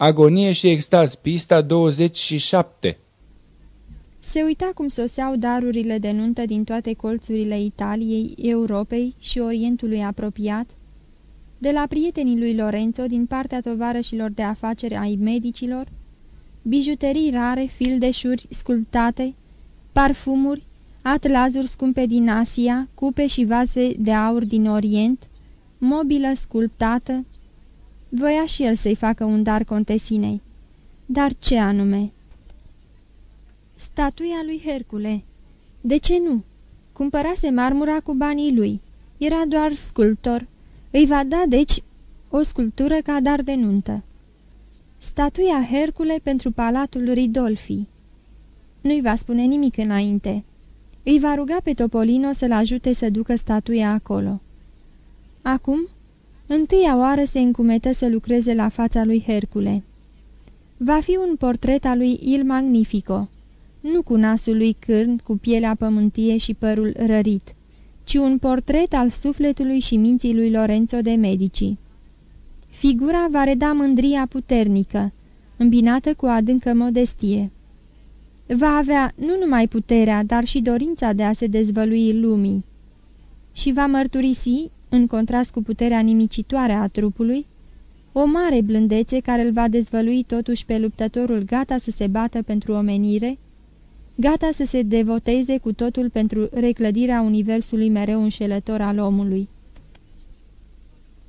Agonie și extaz, pista 27 Se uita cum soseau darurile de nuntă din toate colțurile Italiei, Europei și Orientului apropiat, de la prietenii lui Lorenzo din partea tovarășilor de afaceri ai medicilor, bijuterii rare, fildeșuri sculptate, parfumuri, atlazuri scumpe din Asia, cupe și vase de aur din Orient, mobilă sculptată. Voia și el să-i facă un dar contesinei. Dar ce anume? Statuia lui Hercule. De ce nu? Cumpărase marmura cu banii lui. Era doar sculptor. Îi va da, deci, o sculptură ca dar de nuntă. Statuia Hercule pentru palatul Ridolfi. Nu-i va spune nimic înainte. Îi va ruga pe Topolino să-l ajute să ducă statuia acolo. Acum, întâia oară se încumetă să lucreze la fața lui Hercule. Va fi un portret al lui Il Magnifico, nu cu nasul lui cârn, cu pielea pământie și părul rărit, ci un portret al sufletului și minții lui Lorenzo de Medici. Figura va reda mândria puternică, îmbinată cu adâncă modestie. Va avea nu numai puterea, dar și dorința de a se dezvălui lumii. Și va mărturisi, în contrast cu puterea nimicitoare a trupului, o mare blândețe care îl va dezvălui totuși pe luptătorul gata să se bată pentru omenire, gata să se devoteze cu totul pentru reclădirea universului mereu înșelător al omului.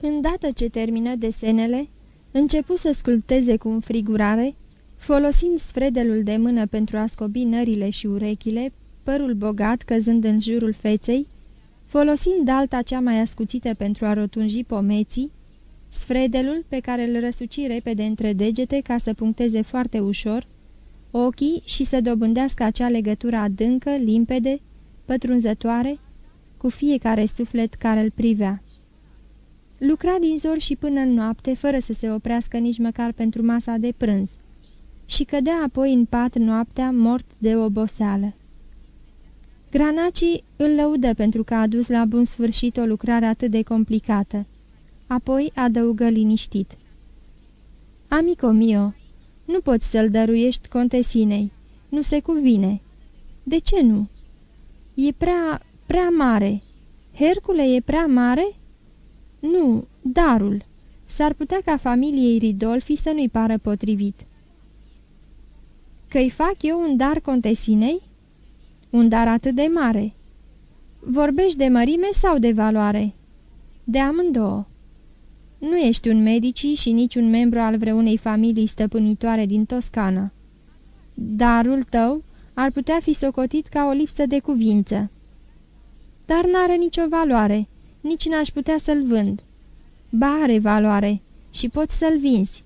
Îndată ce termină desenele, începu să sculpteze cu înfrigurare, folosind sfredelul de mână pentru a scobi nările și urechile, părul bogat căzând în jurul feței, folosind alta cea mai ascuțită pentru a rotunji pomeții, sfredelul pe care îl răsuci repede între degete ca să puncteze foarte ușor, ochii și să dobândească acea legătură adâncă, limpede, pătrunzătoare, cu fiecare suflet care îl privea. Lucra din zor și până în noapte, fără să se oprească nici măcar pentru masa de prânz, și cădea apoi în pat noaptea mort de oboseală. Granacii îl lăudă pentru că a dus la bun sfârșit o lucrare atât de complicată. Apoi adăugă liniștit. Amico mio, nu poți să-l dăruiești contesinei. Nu se cuvine. De ce nu? E prea, prea mare. Hercule e prea mare?" Nu, darul. S-ar putea ca familiei Ridolfi să nu-i pară potrivit. Că-i fac eu un dar contesinei? Un dar atât de mare. Vorbești de mărime sau de valoare? De amândouă. Nu ești un medici și nici un membru al vreunei familii stăpânitoare din Toscana. Darul tău ar putea fi socotit ca o lipsă de cuvință. Dar n-are nicio valoare nici n-aș putea să-l vând. Ba are valoare și poți să-l vinzi.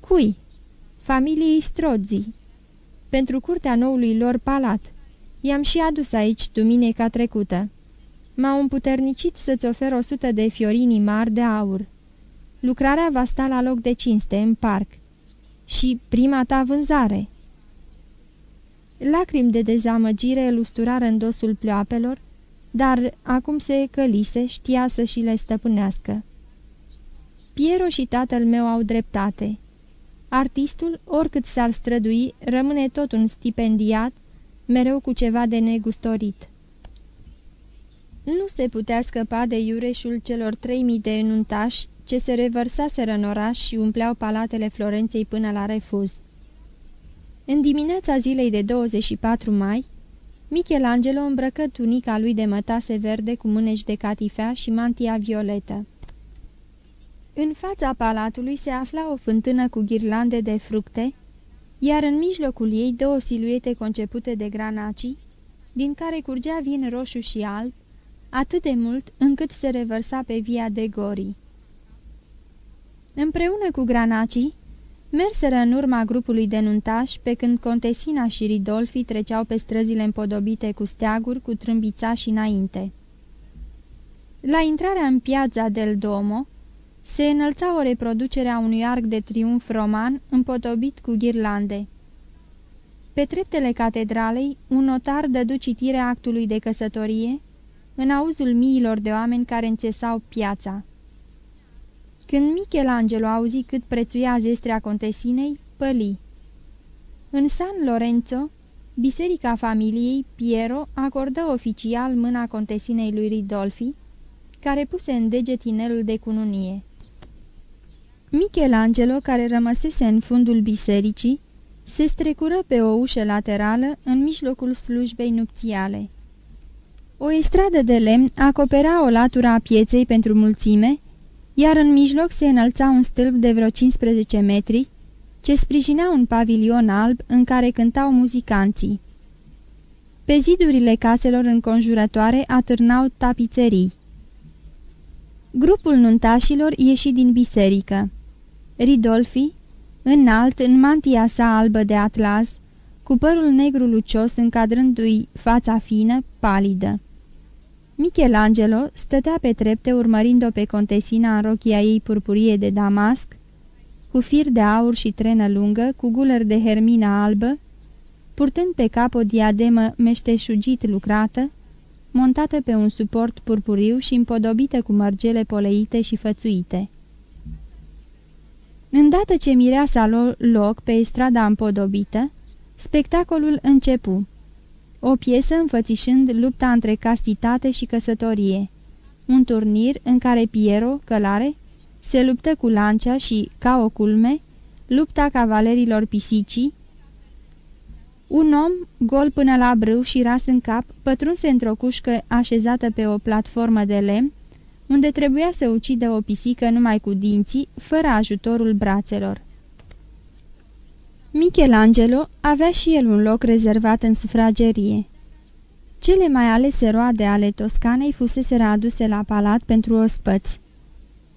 Cui? Familiei Strozzi. Pentru curtea noului lor palat. I-am și adus aici duminica trecută. M-au împuternicit să-ți ofer o sută de fiorini mari de aur. Lucrarea va sta la loc de cinste, în parc. Și prima ta vânzare. Lacrimi de dezamăgire îl usturară în dosul pleoapelor, dar acum se călise, știa să și le stăpânească. Piero și tatăl meu au dreptate. Artistul, oricât s-ar strădui, rămâne tot un stipendiat, mereu cu ceva de negustorit. Nu se putea scăpa de iureșul celor trei mii de enuntași ce se revărsaseră în oraș și umpleau palatele Florenței până la refuz. În dimineața zilei de 24 mai, Michelangelo îmbrăcă tunica lui de mătase verde cu mânești de catifea și mantia violetă. În fața palatului se afla o fântână cu ghirlande de fructe, iar în mijlocul ei două siluete concepute de granaci, din care curgea vin roșu și alb, atât de mult încât se revărsa pe via de Gori. Împreună cu granacii, Merseră în urma grupului de nuntași, pe când Contesina și Ridolfi treceau pe străzile împodobite cu steaguri, cu trâmbița și înainte. La intrarea în piața del Domo, se înălța o reproducere a unui arc de triumf roman împodobit cu ghirlande. Pe treptele catedralei, un notar dădu citire actului de căsătorie, în auzul miilor de oameni care înțesau piața. Când Michelangelo auzi cât prețuia zestrea contesinei, păli. În San Lorenzo, biserica familiei Piero acordă oficial mâna contesinei lui Ridolfi, care puse în deget inelul de cununie. Michelangelo, care rămăsese în fundul bisericii, se strecură pe o ușă laterală în mijlocul slujbei nupțiale. O estradă de lemn acopera o latură a pieței pentru mulțime, iar în mijloc se înălța un stâlp de vreo 15 metri, ce sprijinea un pavilion alb în care cântau muzicanții. Pe zidurile caselor înconjurătoare atârnau tapițerii. Grupul nuntașilor ieși din biserică. Ridolfi, înalt, în mantia sa albă de atlas, cu părul negru lucios încadrându-i fața fină, palidă. Michelangelo stătea pe trepte urmărind-o pe contesina în rochia ei purpurie de damasc, cu fir de aur și trenă lungă, cu guler de hermina albă, purtând pe cap o diademă meșteșugit lucrată, montată pe un suport purpuriu și împodobită cu mărgele poleite și fățuite. Îndată ce mireasa lor loc pe strada împodobită, spectacolul începu. O piesă înfățișând lupta între castitate și căsătorie. Un turnir în care Piero, călare, se luptă cu lancia și, ca o culme, lupta cavalerilor pisicii. Un om, gol până la brâu și ras în cap, pătrunse într-o cușcă așezată pe o platformă de lemn, unde trebuia să ucidă o pisică numai cu dinții, fără ajutorul brațelor. Michelangelo avea și el un loc rezervat în sufragerie. Cele mai alese roade ale Toscanei fusese aduse la palat pentru ospăți.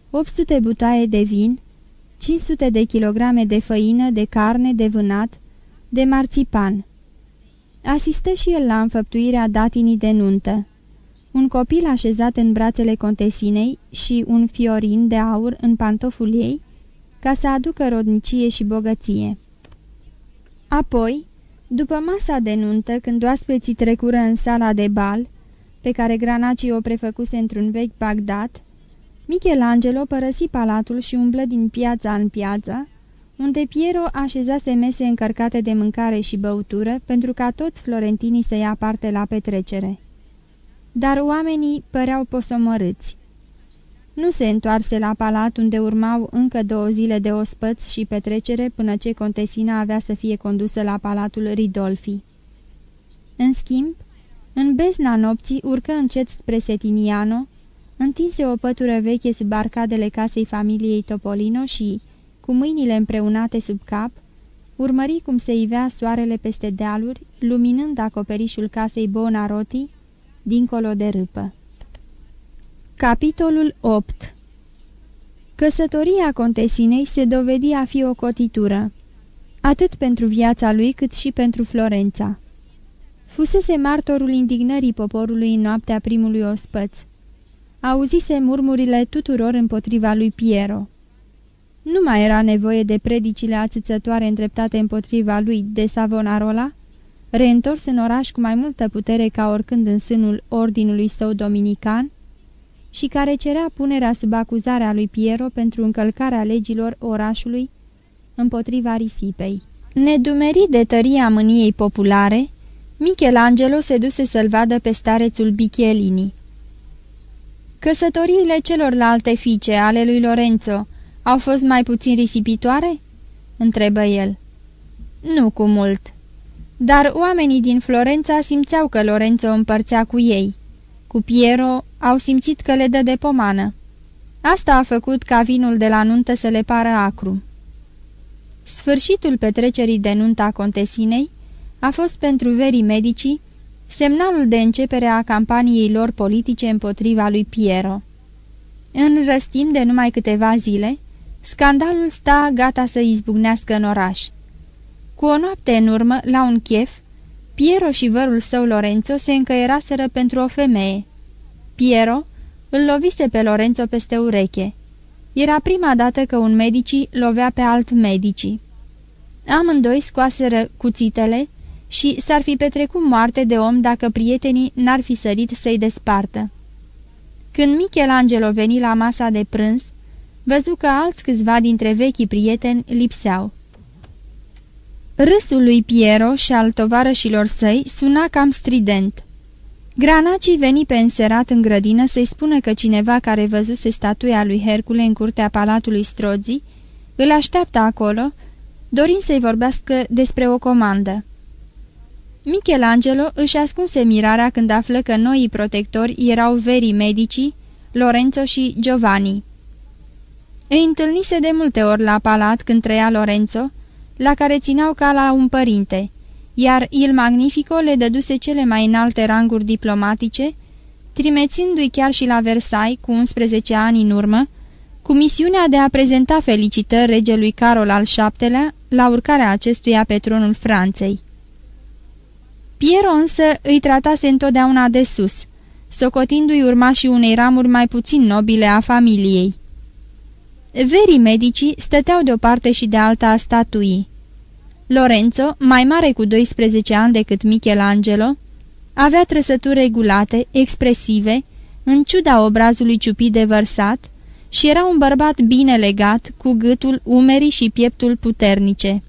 800 butoaie de vin, 500 de kilograme de făină, de carne, de vânat, de marțipan. Asistă și el la înfăptuirea datinii de nuntă. Un copil așezat în brațele contesinei și un fiorin de aur în pantoful ei, ca să aducă rodnicie și bogăție. Apoi, după masa de nuntă, când oaspeții trecură în sala de bal, pe care granacii o prefăcuse într-un vechi Bagdad, Michelangelo părăsi palatul și umblă din piața în piață, unde Piero așezase mese încărcate de mâncare și băutură pentru ca toți florentinii să ia parte la petrecere. Dar oamenii păreau posomorâți. Nu se întoarse la palat unde urmau încă două zile de ospăți și petrecere până ce contesina avea să fie condusă la palatul Ridolfi. În schimb, în bezna nopții urcă încet spre Setiniano, întinse o pătură veche sub arcadele casei familiei Topolino și, cu mâinile împreunate sub cap, urmări cum se ivea soarele peste dealuri, luminând acoperișul casei Bonaroti, dincolo de râpă. Capitolul 8 Căsătoria contesinei se dovedi a fi o cotitură, atât pentru viața lui cât și pentru Florența. Fusese martorul indignării poporului în noaptea primului ospăț. Auzise murmurile tuturor împotriva lui Piero. Nu mai era nevoie de predicile ațățătoare îndreptate împotriva lui de Savonarola, reîntors în oraș cu mai multă putere ca oricând în sânul ordinului său dominican, și care cerea punerea sub acuzarea lui Piero pentru încălcarea legilor orașului împotriva risipei. Nedumerit de tăria mâniei populare, Michelangelo se duse să-l vadă pe starețul Bichelini. Căsătoriile celorlalte fiice ale lui Lorenzo au fost mai puțin risipitoare?" întrebă el. Nu cu mult. Dar oamenii din Florența simțeau că Lorenzo împărțea cu ei. Cu Piero au simțit că le dă de pomană. Asta a făcut ca vinul de la nuntă să le pară acru. Sfârșitul petrecerii de nuntă a contesinei a fost pentru verii medicii semnalul de începere a campaniei lor politice împotriva lui Piero. În răstim de numai câteva zile, scandalul sta gata să izbucnească în oraș. Cu o noapte în urmă, la un chef, Piero și vărul său Lorenzo se încăieraseră pentru o femeie. Piero îl lovise pe Lorenzo peste ureche. Era prima dată că un medici lovea pe alt medici. Amândoi scoaseră cuțitele și s-ar fi petrecut moarte de om dacă prietenii n-ar fi sărit să-i despartă. Când Michelangelo veni la masa de prânz, văzu că alți câțiva dintre vechii prieteni lipseau. Râsul lui Piero și al tovarășilor săi suna cam strident. Granaci veni pe înserat în grădină să-i spună că cineva care văzuse statuia lui Hercule în curtea palatului Strozzi îl așteaptă acolo, dorind să-i vorbească despre o comandă. Michelangelo își ascunse mirarea când află că noii protectori erau verii medicii, Lorenzo și Giovanni. Îi întâlnise de multe ori la palat când trăia Lorenzo, la care țineau ca la un părinte, iar Il Magnifico le dăduse cele mai înalte ranguri diplomatice, trimețindu-i chiar și la Versailles cu 11 ani în urmă, cu misiunea de a prezenta felicitări regelui Carol al VII-lea la urcarea acestuia pe tronul Franței. Piero însă îi tratase întotdeauna de sus, socotindu-i urmașii unei ramuri mai puțin nobile a familiei. Verii medicii stăteau de o parte și de alta a statuii. Lorenzo, mai mare cu 12 ani decât Michelangelo, avea trăsături regulate, expresive, în ciuda obrazului ciupit de vărsat, și era un bărbat bine legat, cu gâtul, umerii și pieptul puternice.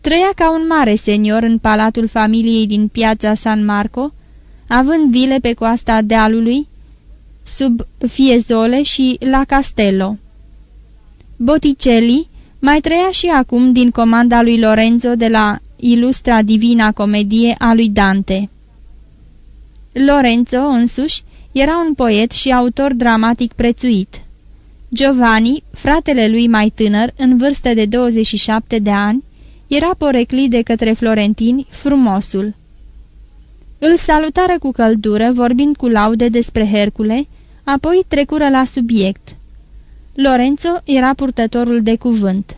Trăia ca un mare senior în palatul familiei din piața San Marco, având vile pe coasta dealului, sub Fiezole și la Castello. Botticelli mai trăia și acum din comanda lui Lorenzo de la Ilustra Divina Comedie a lui Dante. Lorenzo însuși era un poet și autor dramatic prețuit. Giovanni, fratele lui mai tânăr, în vârstă de 27 de ani, era poreclit de către florentini frumosul. Îl salutară cu căldură, vorbind cu laude despre Hercule, apoi trecură la subiect. Lorenzo era purtătorul de cuvânt.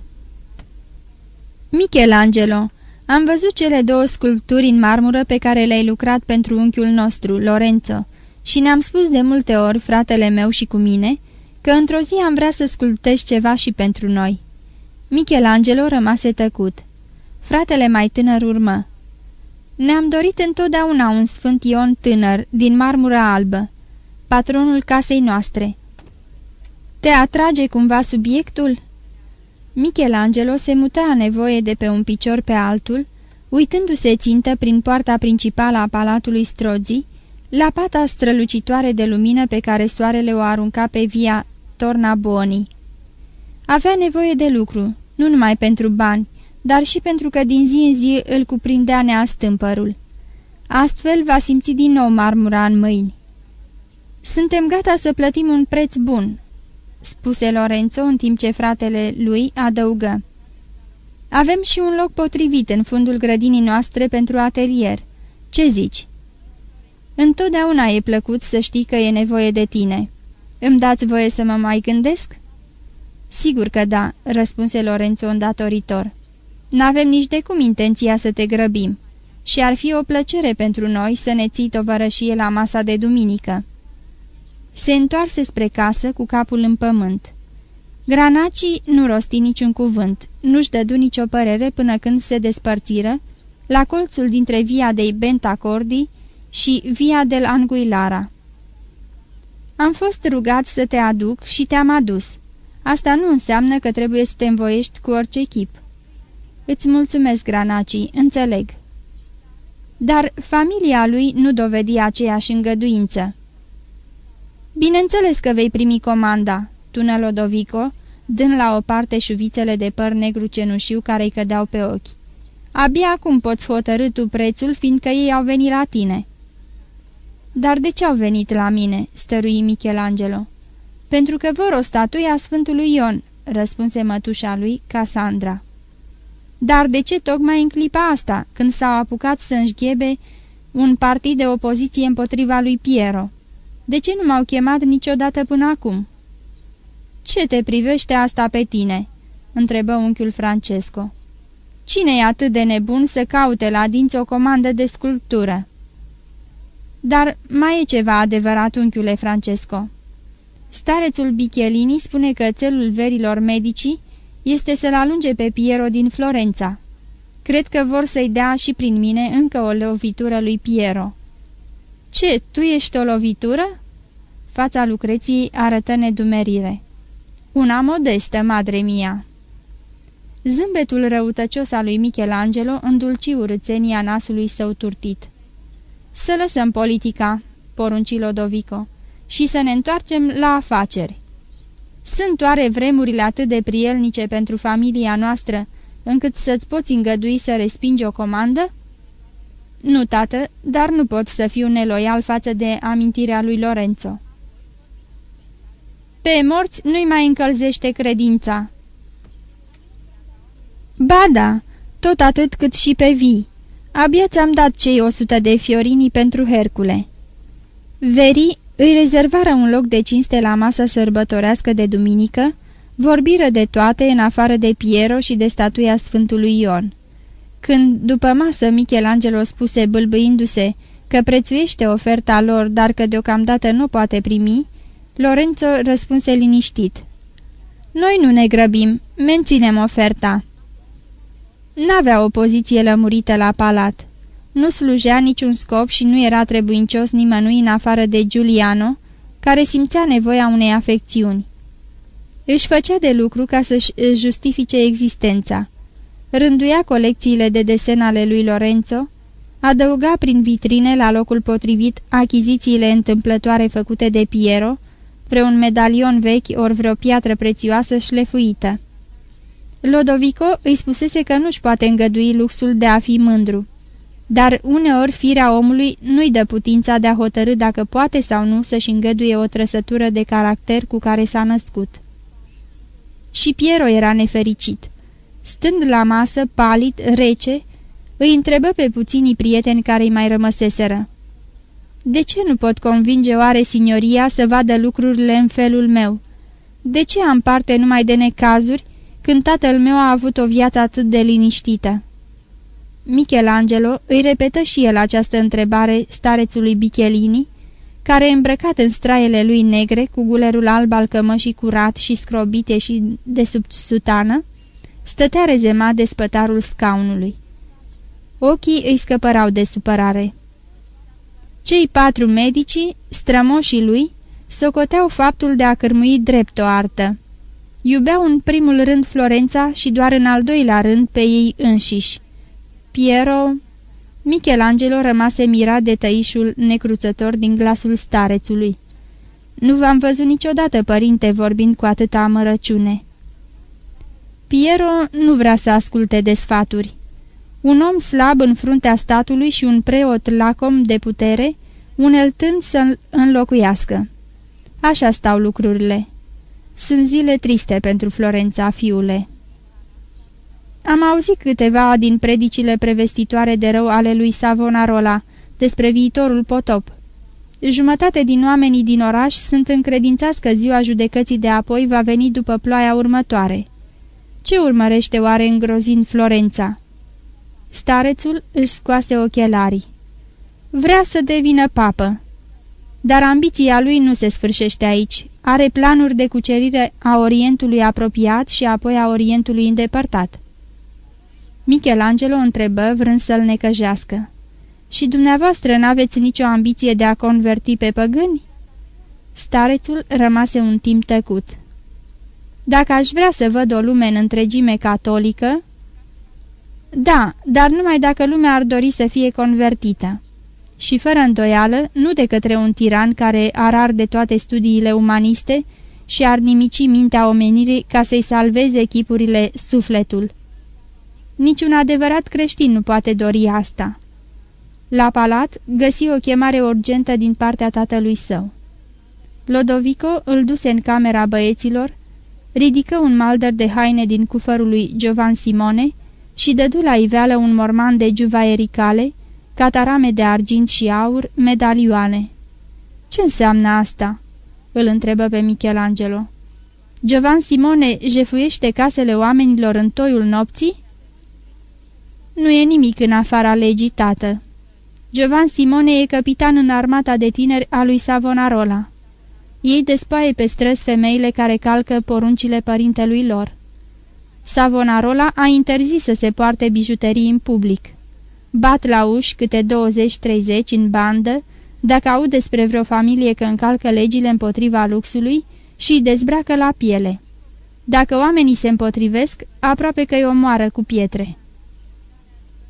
Michelangelo, am văzut cele două sculpturi în marmură pe care le-ai lucrat pentru unchiul nostru, Lorenzo, și ne-am spus de multe ori, fratele meu și cu mine, că într-o zi am vrea să sculptești ceva și pentru noi. Michelangelo rămase tăcut. Fratele mai tânăr urmă. Ne-am dorit întotdeauna un sfânt Ion tânăr, din marmură albă, patronul casei noastre. Te atrage cumva subiectul?" Michelangelo se muta a nevoie de pe un picior pe altul, uitându-se țintă prin poarta principală a palatului Strozzi, la pata strălucitoare de lumină pe care soarele o arunca pe via Tornaboni. Avea nevoie de lucru, nu numai pentru bani, dar și pentru că din zi în zi îl cuprindea neastâmpărul. Astfel va simți din nou marmura în mâini. Suntem gata să plătim un preț bun," spuse Lorenzo în timp ce fratele lui adăugă. Avem și un loc potrivit în fundul grădinii noastre pentru atelier. Ce zici?" Întotdeauna e plăcut să știi că e nevoie de tine. Îmi dați voie să mă mai gândesc?" Sigur că da," răspunse Lorenzo îndatoritor. N-avem nici de cum intenția să te grăbim și ar fi o plăcere pentru noi să ne ții tovărășie la masa de duminică." Se întoarse spre casă cu capul în pământ. Granacii nu rosti niciun cuvânt, nu-și dădu nicio părere până când se despărțiră, la colțul dintre via de Bentacordi și via del Anguilara. Am fost rugat să te aduc și te-am adus. Asta nu înseamnă că trebuie să te învoiești cu orice chip. Îți mulțumesc, Granacii, înțeleg. Dar familia lui nu dovedi aceeași îngăduință. Bineînțeles că vei primi comanda, tună Lodovico, dând la o parte șuvițele de păr negru cenușiu care îi cădeau pe ochi. Abia acum poți hotărâ tu prețul, fiindcă ei au venit la tine." Dar de ce au venit la mine?" stărui Michelangelo. Pentru că vor o statuie a Sfântului Ion," răspunse mătușa lui, Cassandra. Dar de ce tocmai în clipa asta, când s-au apucat să înșghebe un partid de opoziție împotriva lui Piero? De ce nu m-au chemat niciodată până acum?" Ce te privește asta pe tine?" întrebă unchiul Francesco. Cine e atât de nebun să caute la dinți o comandă de sculptură?" Dar mai e ceva adevărat, unchiule Francesco." Starețul Bichelini spune că țelul verilor medicii este să-l alunge pe Piero din Florența. Cred că vor să-i dea și prin mine încă o lovitură lui Piero." Ce, tu ești o lovitură?" Fața Lucreției arătă nedumerire. Una modestă, madre mia." Zâmbetul răutăcios al lui Michelangelo îndulci urâțenia nasului său turtit. Să lăsăm politica," porunci Lodovico, și să ne întoarcem la afaceri. Sunt oare vremurile atât de prielnice pentru familia noastră, încât să-ți poți îngădui să respingi o comandă?" Nu, tată, dar nu pot să fiu neloial față de amintirea lui Lorenzo." Pe morți nu-i mai încălzește credința." Ba da, tot atât cât și pe vii. Abia ți-am dat cei o sută de fiorini pentru Hercule." Veri îi rezervară un loc de cinste la masa sărbătorească de duminică, vorbiră de toate în afară de Piero și de statuia Sfântului Ion. Când, după masă, Michelangelo spuse bâlbâindu-se că prețuiește oferta lor, dar că deocamdată nu poate primi, Lorenzo răspunse liniștit. Noi nu ne grăbim, menținem oferta." N-avea o poziție lămurită la palat. Nu slujea niciun scop și nu era trebuincios nimănui în afară de Giuliano, care simțea nevoia unei afecțiuni. Își făcea de lucru ca să-și justifice existența. Rânduia colecțiile de desen ale lui Lorenzo, adăuga prin vitrine la locul potrivit achizițiile întâmplătoare făcute de Piero, vreun medalion vechi ori vreo piatră prețioasă șlefuită. Lodovico îi spusese că nu-și poate îngădui luxul de a fi mândru. Dar uneori firea omului nu-i dă putința de a hotărâ dacă poate sau nu să-și îngăduie o trăsătură de caracter cu care s-a născut. Și Piero era nefericit. Stând la masă, palid, rece, îi întrebă pe puținii prieteni care îi mai rămăseseră. De ce nu pot convinge oare signoria să vadă lucrurile în felul meu? De ce am parte numai de necazuri când tatăl meu a avut o viață atât de liniștită? Michelangelo îi repetă și el această întrebare starețului Bichelini, care, îmbrăcat în straiele lui negre, cu gulerul alb al cămășii curat și scrobite și de sub sutană, stătea rezemat de spătarul scaunului. Ochii îi scăpărau de supărare. Cei patru medici, strămoșii lui, socoteau faptul de a cărmui drept o artă. Iubeau în primul rând Florența și doar în al doilea rând pe ei înșiși. Piero... Michelangelo rămase mirat de tăișul necruțător din glasul starețului. Nu v-am văzut niciodată, părinte, vorbind cu atâta amărăciune." Piero nu vrea să asculte de sfaturi. Un om slab în fruntea statului și un preot lacom de putere, uneltând să înlocuiască. Așa stau lucrurile. Sunt zile triste pentru Florența, fiule. Am auzit câteva din predicile prevestitoare de rău ale lui Savonarola despre viitorul potop. Jumătate din oamenii din oraș sunt încredințați că ziua judecății de apoi va veni după ploaia următoare. Ce urmărește oare îngrozind Florența? Starețul își scoase ochelarii. Vrea să devină papă. Dar ambiția lui nu se sfârșește aici. Are planuri de cucerire a Orientului apropiat și apoi a Orientului îndepărtat. Michelangelo întrebă vrând să-l necăjească. Și dumneavoastră n-aveți nicio ambiție de a converti pe păgâni?" Starețul rămase un timp tăcut. Dacă aș vrea să văd o lume în întregime catolică, da, dar numai dacă lumea ar dori să fie convertită. Și fără îndoială, nu de către un tiran care ar de toate studiile umaniste și ar nimici mintea omenirii ca să-i salveze echipurile sufletul. Niciun adevărat creștin nu poate dori asta. La palat găsi o chemare urgentă din partea tatălui său. Lodovico îl duse în camera băieților, ridică un malder de haine din cufărul lui Giovan Simone și dădu la iveală un morman de juvaericale, catarame de argint și aur, medalioane. Ce înseamnă asta?" îl întrebă pe Michelangelo. Giovan Simone jefuiește casele oamenilor în toiul nopții?" Nu e nimic în afara legii, tată." Giovan Simone e capitan în armata de tineri a lui Savonarola. Ei despaie pe străzi femeile care calcă poruncile părintelui lor. Savonarola a interzis să se poarte bijuterii în public. Bat la uși câte 20-30 în bandă, dacă aud despre vreo familie că încalcă legile împotriva luxului și îi dezbracă la piele. Dacă oamenii se împotrivesc, aproape că îi omoară cu pietre.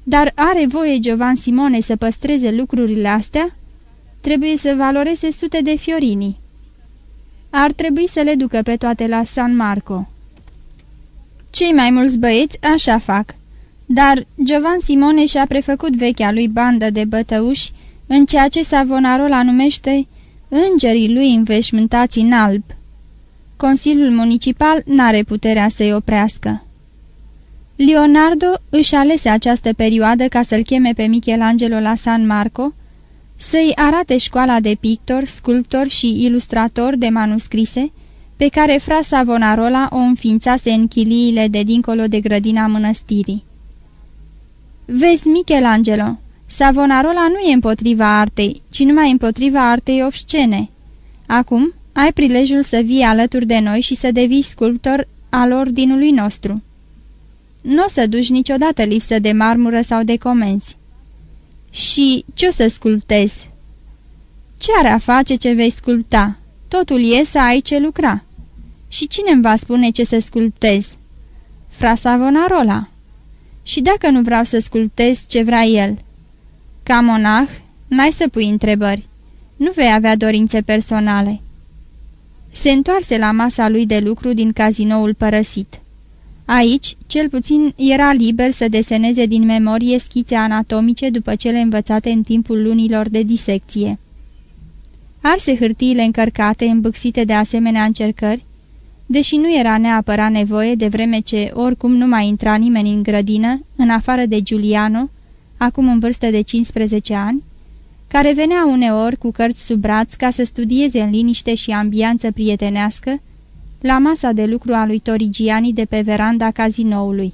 Dar are voie Giovan Simone să păstreze lucrurile astea? Trebuie să valoreze sute de fiorini. Ar trebui să le ducă pe toate la San Marco. Cei mai mulți băieți așa fac, dar Giovan Simone și-a prefăcut vechea lui bandă de bătăuși în ceea ce Savonarola numește îngerii lui înveșmântați în alb. Consiliul Municipal n-are puterea să-i oprească. Leonardo își alese această perioadă ca să-l cheme pe Michelangelo la San Marco, să-i arate școala de pictor, sculptor și ilustrator de manuscrise, pe care fra Savonarola o înființase în chiliile de dincolo de grădina mănăstirii. Vezi, Michelangelo, Savonarola nu e împotriva artei, ci numai împotriva artei obscene. Acum ai prilejul să vii alături de noi și să devii sculptor al ordinului nostru. Nu o să duci niciodată lipsă de marmură sau de comenzi. Și ce o să sculptezi? Ce are a face ce vei sculpta? Totul e să ai ce lucra. Și cine îmi va spune ce să sculptez? Fra Savonarola. Și dacă nu vreau să sculptez ce vrea el? Ca monah, n-ai să pui întrebări. Nu vei avea dorințe personale. Se întoarse la masa lui de lucru din cazinoul părăsit. Aici, cel puțin, era liber să deseneze din memorie schițe anatomice după cele învățate în timpul lunilor de disecție. Arse hârtiile încărcate, îmbâxite de asemenea încercări, deși nu era neapărat nevoie de vreme ce oricum nu mai intra nimeni în grădină, în afară de Giuliano, acum în vârstă de 15 ani, care venea uneori cu cărți sub braț ca să studieze în liniște și ambianță prietenească, la masa de lucru a lui Torigiani de pe veranda cazinoului.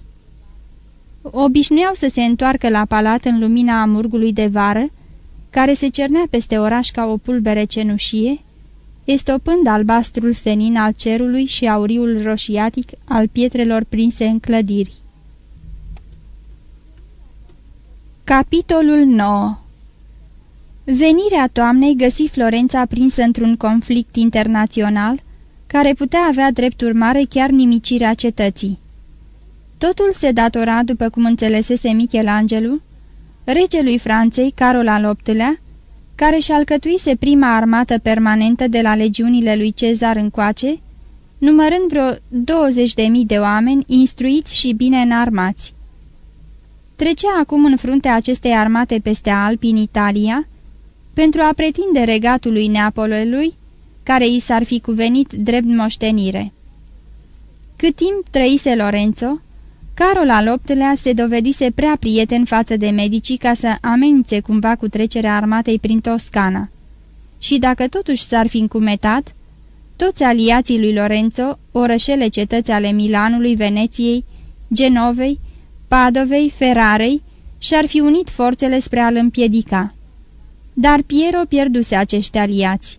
Obișnuiau să se întoarcă la palat în lumina amurgului de vară, care se cernea peste oraș ca o pulbere cenușie, estopând albastrul senin al cerului și auriul roșiatic al pietrelor prinse în clădiri. Capitolul 9 Venirea toamnei găsi Florența prinsă într-un conflict internațional, care putea avea drept urmare chiar nimicirea cetății. Totul se datora, după cum înțelesese Michelangelo, regelui Franței, Carol al VIII-lea, care și alcătuise prima armată permanentă de la legiunile lui Cezar încoace, numărând vreo 20.000 de oameni instruiți și bine înarmați. Trecea acum în fruntea acestei armate peste Alpi în Italia, pentru a pretinde regatului Neapolului, care i s-ar fi cuvenit drept moștenire. Cât timp trăise Lorenzo, Carol al VIII-lea se dovedise prea prieten față de medicii ca să amenințe cumva cu trecerea armatei prin Toscana. Și dacă totuși s-ar fi încumetat, toți aliații lui Lorenzo, orășele cetăți ale Milanului, Veneției, Genovei, Padovei, Ferrarei, și-ar fi unit forțele spre a-l împiedica. Dar Piero pierduse acești aliați.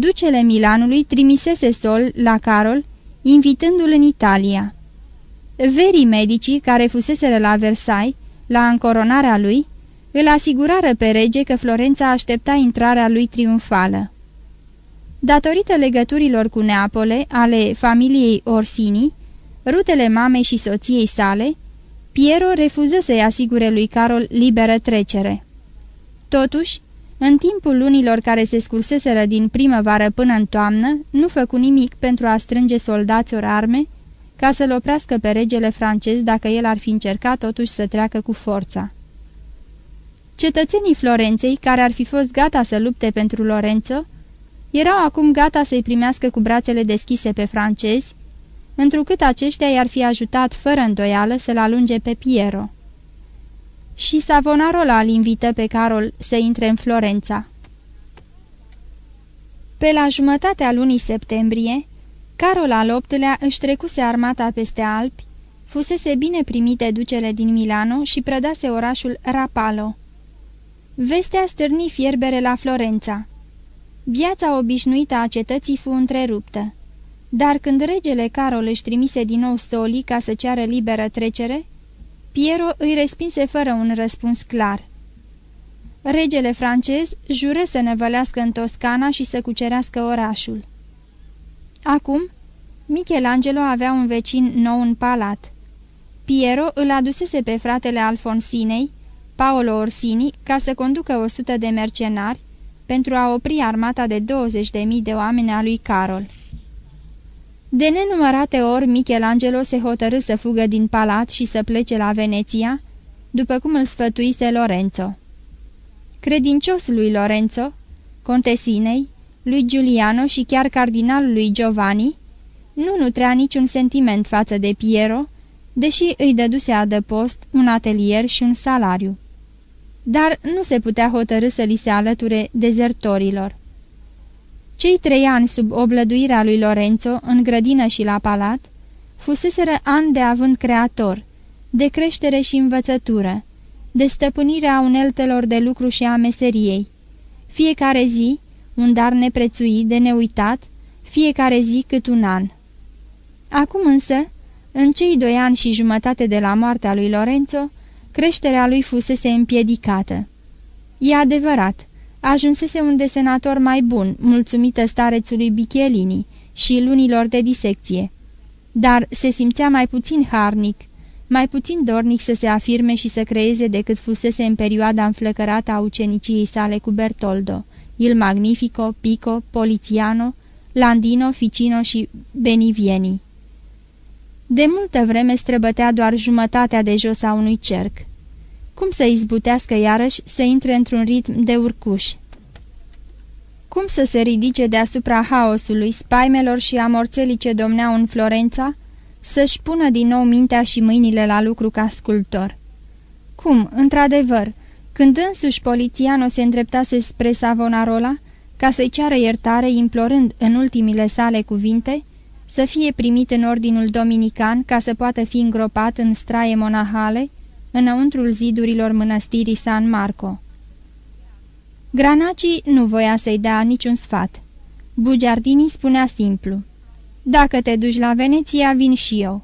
Ducele Milanului trimisese sol la Carol, invitându-l în Italia. Verii medicii care fuseseră la Versailles, la încoronarea lui, îl asigurară pe rege că Florența aștepta intrarea lui triumfală. Datorită legăturilor cu Neapole ale familiei Orsini, rutele mamei și soției sale, Piero refuză să-i asigure lui Carol liberă trecere. Totuși, în timpul lunilor care se scurseseră din primăvară până în toamnă, nu făcu nimic pentru a strânge soldați ori arme, ca să-l oprească pe regele francez dacă el ar fi încercat totuși să treacă cu forța. Cetățenii Florenței, care ar fi fost gata să lupte pentru Lorenzo, erau acum gata să-i primească cu brațele deschise pe francezi, întrucât aceștia i-ar fi ajutat fără îndoială să-l alunge pe Piero. Și Savonarola îl invită pe Carol să intre în Florența. Pe la jumătatea lunii septembrie, Carol al VIII-lea își trecuse armata peste Alpi, fusese bine primit de ducele din Milano și prădase orașul Rapallo. Vestea stârni fierbere la Florența. Viața obișnuită a cetății fu întreruptă. Dar când regele Carol își trimise din nou Soli ca să ceară liberă trecere, Piero îi respinse fără un răspuns clar. Regele francez jură să năvălească în Toscana și să cucerească orașul. Acum, Michelangelo avea un vecin nou în palat. Piero îl adusese pe fratele Alfonsinei, Paolo Orsini, ca să conducă o sută de mercenari pentru a opri armata de 20.000 de oameni a lui Carol. De nenumărate ori Michelangelo se hotărâ să fugă din palat și să plece la Veneția, după cum îl sfătuise Lorenzo. Credincios lui Lorenzo, contesinei, lui Giuliano și chiar cardinalului Giovanni, nu nutrea niciun sentiment față de Piero, deși îi dăduse adăpost un atelier și un salariu. Dar nu se putea hotărâ să li se alăture dezertorilor. Cei trei ani sub oblăduirea lui Lorenzo, în grădină și la palat, fuseseră ani de avânt creator, de creștere și învățătură, de stăpânirea uneltelor de lucru și a meseriei. Fiecare zi, un dar neprețuit de neuitat, fiecare zi cât un an. Acum însă, în cei doi ani și jumătate de la moartea lui Lorenzo, creșterea lui fusese împiedicată. E adevărat, ajunsese un desenator mai bun, mulțumită starețului Bichelini și lunilor de disecție. Dar se simțea mai puțin harnic, mai puțin dornic să se afirme și să creeze decât fusese în perioada înflăcărată a uceniciei sale cu Bertoldo, Il Magnifico, Pico, Poliziano, Landino, Ficino și Benivieni. De multă vreme străbătea doar jumătatea de jos a unui cerc. Cum să izbutească iarăși să intre într-un ritm de urcuș? Cum să se ridice deasupra haosului, spaimelor și amorțelii ce domneau în Florența, să-și pună din nou mintea și mâinile la lucru ca sculptor? Cum, într-adevăr, când însuși polițianul se îndreptase spre Savonarola, ca să-i ceară iertare, implorând în ultimile sale cuvinte, să fie primit în ordinul dominican ca să poată fi îngropat în straie monahale, înăuntrul zidurilor mănăstirii San Marco. Granaci nu voia să-i dea niciun sfat. Bugiardini spunea simplu, Dacă te duci la Veneția, vin și eu."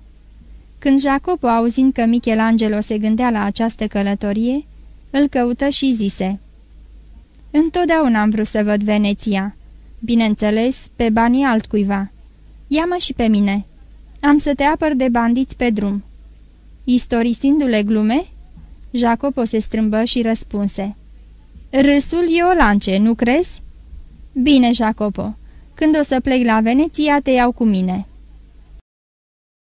Când Jacopo, auzind că Michelangelo se gândea la această călătorie, îl căută și zise, Întotdeauna am vrut să văd Veneția. Bineînțeles, pe banii altcuiva. Ia-mă și pe mine. Am să te apăr de bandiți pe drum." Istorisindu-le glume? Jacopo se strâmbă și răspunse. Râsul e o lance, nu crezi?" Bine, Jacopo. Când o să plec la Veneția, te iau cu mine."